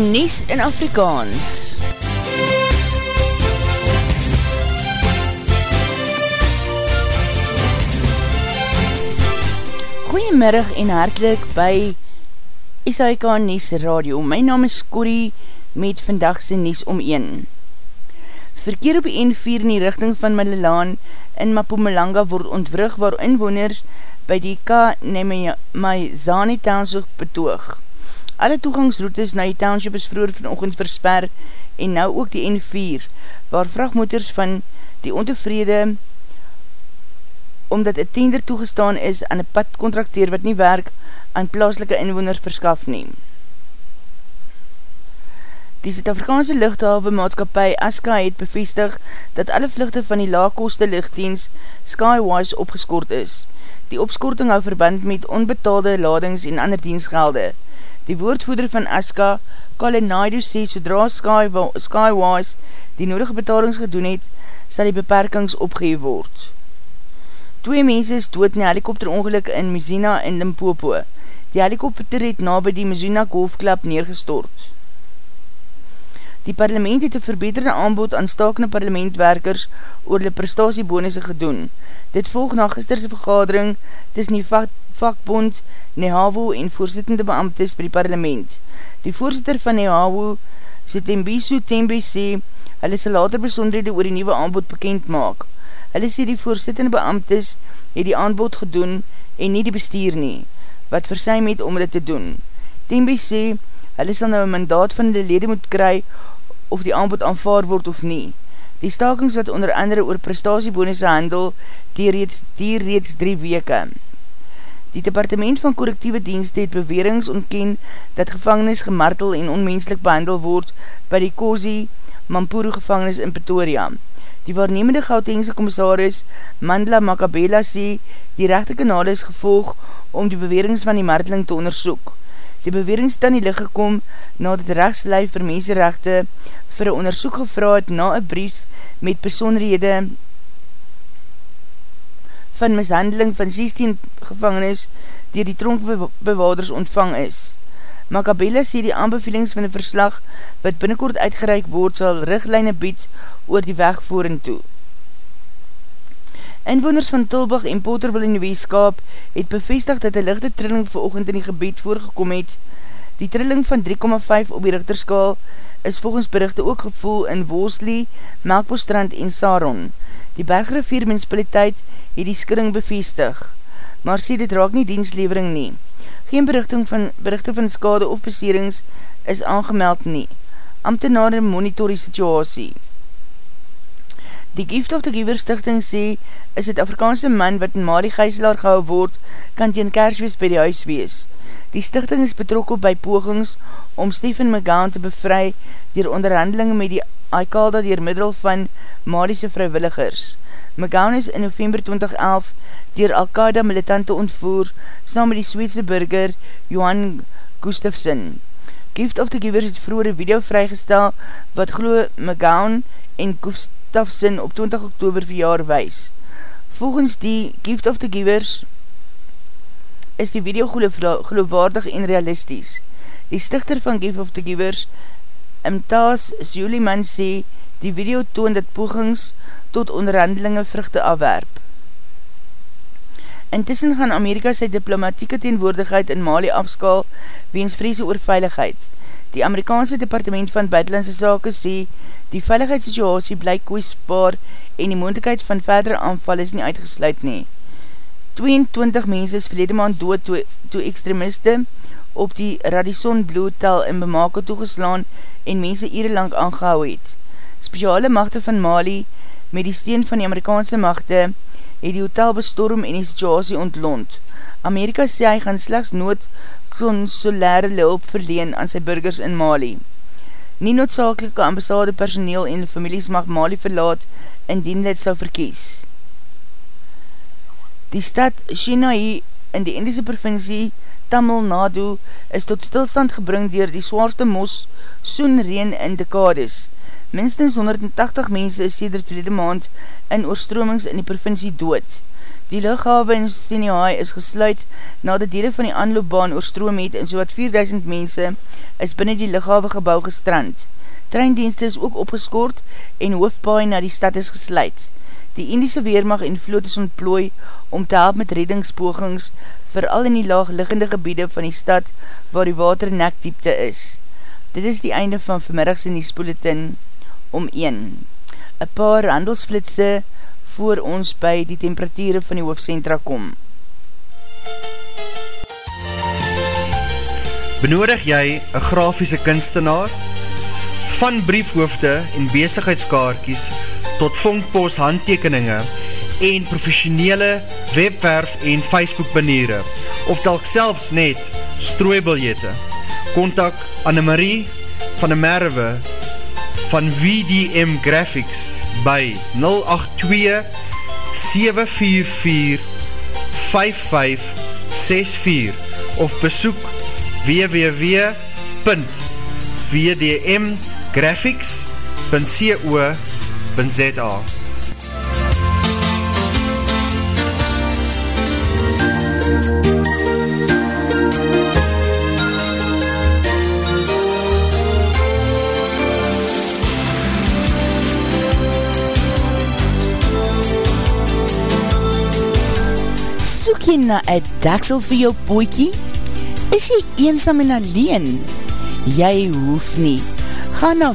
Nies in Afrikaans. Goeiemiddag en hartelijk by SAIK Nies Radio. My naam is Corrie met vandagse Nies om 1. Verkeer op die N4 in die richting van Malilaan in Mapumalanga word ontwrug waar inwoners by die Ka-Nemaizani Township betoog. Alle toegangsroutes na die township is vroeger vanochtend versper en nou ook die N4, waar vrachtmotors van die ontevrede omdat een tender toegestaan is aan een padcontrakteer wat nie werk aan plaaslike inwoners verskaf neem. Die Zuid-Afrikaanse luchthalve maatskapie ASKA het bevestig dat alle vluchte van die laagkoste luchtdienst Skywise opgeskort is. Die opskorting hou verband met onbetaalde ladings en ander dienstgelde. Die woordvoeder van ASKA, Colin Naidu, sê sodra Skywise die nodige betalings gedoen het, sal die beperkings opgeheef word. Twee mense is dood in helikopterongeluk in Muzina in Limpopo. Die helikopter het na by die Muzina golfklap neergestort. Die parlement het een verbeterde aanbod aan stakende parlementwerkers oor die prestatiebonisse gedoen. Dit volg na gisterse vergadering tussen die vakbond Nehavo en voorzittende beambtes by die parlement. Die voorzitter van Nehavo, Sitembisu Tembe, sê hulle sal later besonderhede oor die nieuwe aanbod bekend maak. Hulle sê die voorzittende beambtes het die aanbod gedoen en nie die bestuur nie, wat versuim het om dit te doen. Tembe sê, hulle sal nou een mandaat van die lede moet kry of die aanbod aanvaar word of nie. Die stakings wat onder andere oor prestatiebonisse handel, die reeds, die reeds drie weke. Die departement van correctieve dienst het bewerings ontken dat gevangenis gemartel en onmenslik behandel word by die Kozi Mampuru gevangenis in Pretoria. Die waarnemende Gautengse commissaris Mandla Makabela sê die rechte kanale is gevolg om die bewerings van die marteling te onderzoek. Die bewerings dan die licht gekom na dat rechtslijf vir mensenrechte vir een onderzoek gevra het na een brief met persoonrede van mishandeling van 16 gevangenis die die tronkbewaarders ontvang is. Makabela sê die aanbevelings van die verslag wat binnenkort uitgereik word sal richtlijne bied oor die weg voeren toe. Inwoners van Tilbach en Potterville in die Weeskaap het bevestig dat die lichte trilling veroogend in die gebied voorgekom het. Die trilling van 3,5 op die richterskaal is volgens berichte ook gevoel in Wolseley, Melkbostrand en Saron. Die bergrivier municipaliteit het die skudding bevestig, maar sê dit raak nie dienslevering nie. Geen berichting van, berichte van skade of beserings is aangemeld nie. Amtenare monitor die situasie. Die Gift of the Giver stichting sê, is het Afrikaanse man wat in Mali geiselaar gehou word, kan teen kerswees by die huis wees. Die stichting is betrokken by pogings om Stephen McGowan te bevry dier onderhandelinge met die Aikalda dier middel van Maliese vrijwilligers. McGowan is in november 2011 dier Al-Qaeda militante ontvoer saam met die Sweedse burger Johan Gustafsson. Gift of the Giver het vroeger video vrygestel wat glo McGowan en Gustafsson op 20 oktober verjaar wees. Volgens die Gift of the Givers is die video geloofwaardig en realisties. Die stichter van Gift of the Givers, Mtaas Zuliman sê, die video toon dat pogings tot onderhandelinge vruchte afwerp. Intussen gaan Amerika sy diplomatieke teenwoordigheid in Mali afskaal weens vreese oor veiligheid. Die Amerikaanse Departement van Buitenlandse Sake sê, die veiligheidssituasie blyk koesbaar en die moontekheid van verdere aanval is nie uitgesluit nie. 22 mense is verlede maand dood toe, toe extremiste op die Radisson Blue Hotel in Bemake toegeslaan en mense ere lang aangehou het. Speciale machte van Mali, met die steen van die Amerikaanse machte, het die hotel bestorm en die situasie ontlond. Amerika sê hy gaan slechts nood konsulare hulp verleen aan sy burgers in Mali. Nie noodzakelike ambassade personeel en families mag Mali verlaat indien dit sal verkies. Die stad Shinai in die Indische provincie Tamil Nadu is tot stilstand gebring dier die zwaarste mos soen reen in dekades. Minstens 180 mense is sedert verlede maand in oorstromings in die provincie dood. Die luchthaven in Stenihaai is gesluit na die dele van die aanloopbaan oorstroom het en so wat 4000 mense is binnen die luchthaven gebouw gestrand. Treindienste is ook opgeskoord en hoofdpaai na die stad is gesluit. Die Indiese Weermacht en vloot is ontplooi om te help met reddingspogings vooral in die laagliggende gebiede van die stad waar die water nekdiepte is. Dit is die einde van vanmiddagse Niespoletin om 1. Een paar handelsflitse voor ons by die temperatuur van die hoofdcentra kom. Benodig jy een grafiese kunstenaar? Van briefhoofde en bezigheidskaartjes tot vondpost handtekeninge en professionele webwerf en Facebook baniere of telk selfs net strooibiljette. Contact Annemarie van der Merwe van VDM Graphics by 082 744 5564 of besoek www.vdmgraphics.co.za Soek jy na een daksel vir jou poekie? Is jy eensam en alleen? Jy hoef nie. Ga na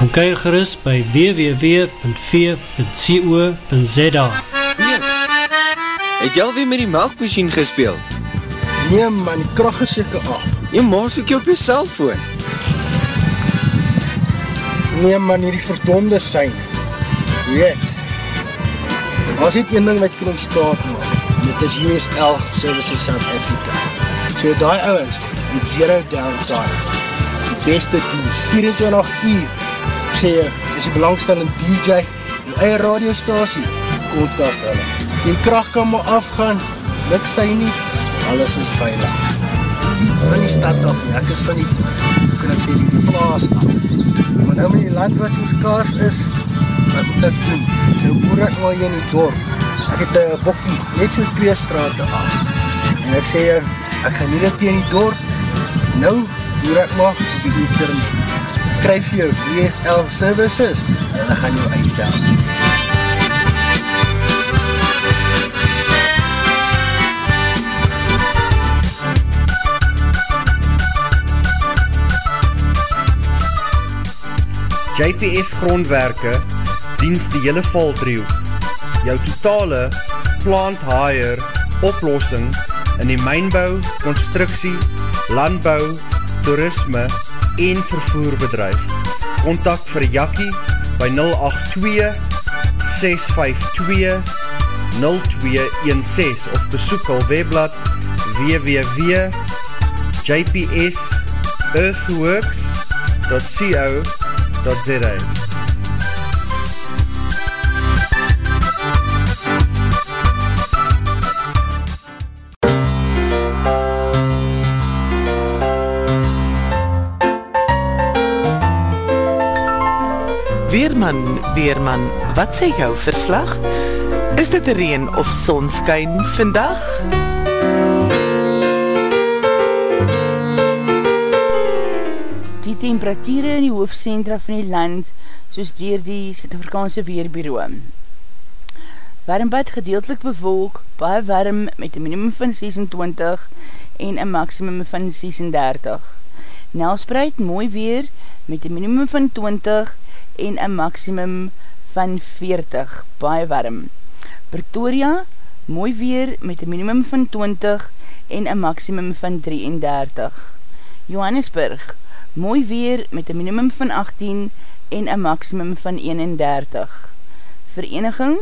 Kom kyk gerust by www.v.co.za Het jy alweer met die melkmachine gespeeld? Nee man, die kracht is jyke af. Jy maas ook jy op jy cellfoon. Nee man, hierdie verdonde sein. Weet, was dit een ding wat jy kan ontstaat man. Dit is USL Services South Africa. So die ouwens, die zero downtime. Die beste dienst, 24 uur. Sê jy, is die belangstellende DJ, die eie radiostasie, kontak hulle. Die kracht kan maar afgaan, niks sy nie, alles is veilig. Van die stad af, ek is van die, kan ek sê, die plaas af. Maar nou met die land wat soos kaars is, wat moet ek doen? Nou boer ek maar hier in die dorp, ek het een bokkie, net so twee straten af. En ek sê, ek gaan nie dit in die dorp, nou, hoe ek mag op die internet. Kryf jou DSL services, en ek gaan jou uitdaan. JPS grondwerke diens die hele valdriehoek. Jou totale plant hire oplossing in die mijnbouw, constructie, landbouw, toerisme en vervoerbedrijf. Contact vir Jakkie by 082 652 0216 of besoek al webblad www.jpsearthworks.co.za Weerman, Weerman, wat sê jou verslag? Is dit reen of sonskyn vandag? Die temperatuur in die hoofdcentra van die land, soos dier die Sint-Afrikaanse Weerbureau. Warmbad gedeeltelik bewolk, baie warm met een minimum van 26 en een maximum van 36. Nelspreid mooi weer met een minimum van 20 en een maximum van 40, baie warm. Pretoria, mooi weer met een minimum van 20 en een maximum van 33. Johannesburg, mooi weer met een minimum van 18 en een maximum van 31. Vereniging,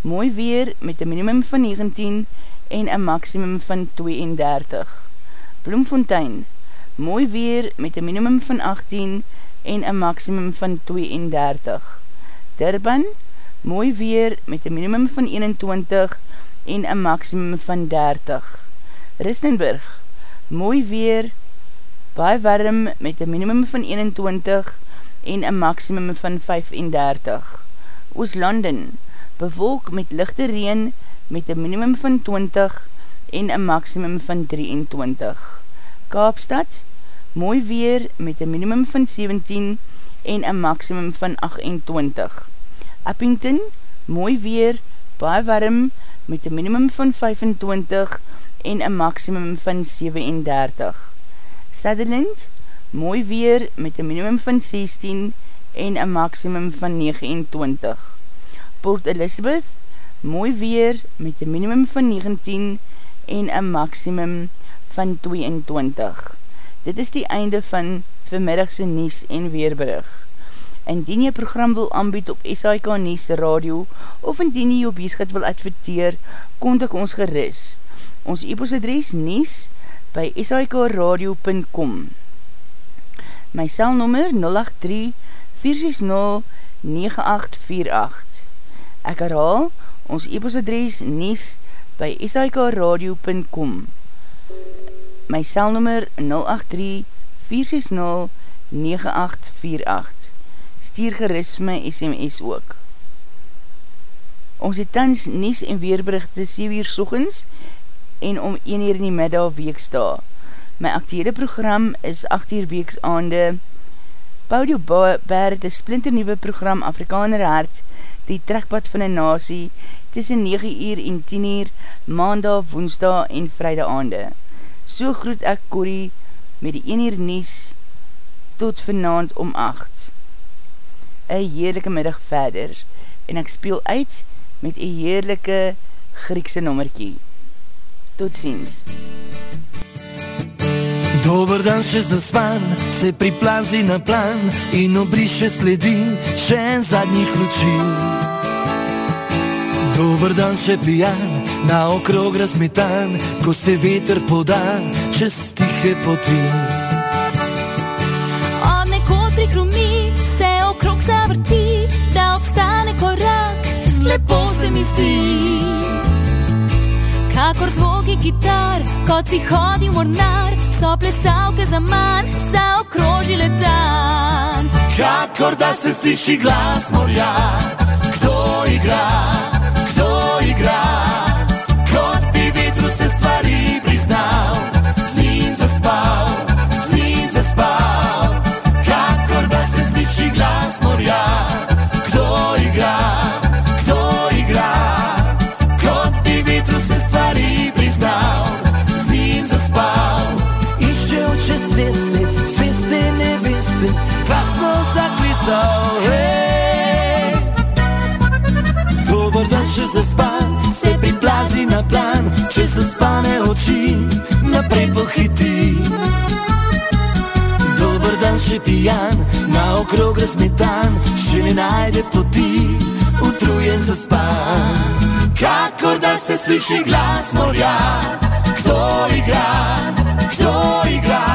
mooi weer met een minimum van 19 en een maximum van 32. Bloemfontein, mooi weer met een minimum van 18 en en een maximum van 32. Durban, mooi weer met een minimum van 21 en een maximum van 30. Ristenburg, mooi weer, baie warm met een minimum van 21 en een maximum van 35. Ooslanden, bewolk met lichte reen met een minimum van 20 en een maximum van 23. Kaapstad, mooi weer met een minimum van 17 en een maximum van 28. Uppington, mooi weer, baie warm met een minimum van 25 en een maximum van 37. Sutherland, mooi weer met een minimum van 16 en een maximum van 29. Port Elizabeth, mooi weer met een minimum van 19 en een maximum van 22. Dit is die einde van vanmiddagse Nies en Weerbrug. Indien jy program wil aanbied op SAIK Nies Radio of indien jy jou beschid wil adverteer, kontak ons geris. Ons e-postadres Nies by sikradio.com My cellnummer 083-460-9848 Ek herhaal, ons e-postadres Nies by sikradio.com My cellnummer 083-460-9848 Stuur gerust my SMS ook. Ons het tans Nies en Weerberichte 7 uur sochens en om 1 uur in die middag weeksta. My actiede program is 8 uur weeks aande. Paudio Baer het een splinternieuwe program Afrikaner Hart, die trekpad van een nasie, tussen 9 uur en 10 uur, maandag, woensdag en vrijdag aande. So groet ek Corrie met die 1 uur nies tot vanavond om 8. Een heerlijke middag verder en ek speel uit met een heerlijke Griekse nommerkie. Tot ziens. Добър ден ще заспан, се приплази на план и нобрише следи, шен задни ключи. Добър ден ще пиян, na okrog razmetan, ko se veter poda čez tihe poti. Od nekod prikrumi, se okrog zavrti, da obstane korak, lepo se mi zdi. Kakor zvoki kitar, kot si hodi mornar, so plesalke za manj, za okrožile dan. Kakor da se sliši glas morja, zaspan Se priplazi na plan. Če so spane oči Naprej pohiti. Dobar dan še pijan Na okrog razmetan Še ne najde poti Utrujen zaspan Kakor da se sliši glas morja. Kdo igra, kdo igra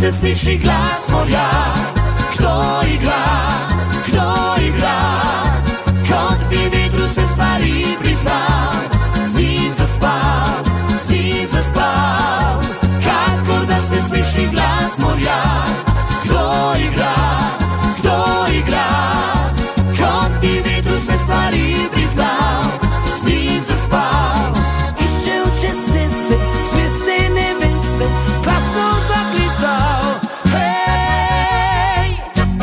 se sliši glas morja. Kdo igra, kdo igra, kot bi vetru se stvari priznal. Zid zaspal, zid zaspal, kakor da se sliši glas morja. Kdo igra,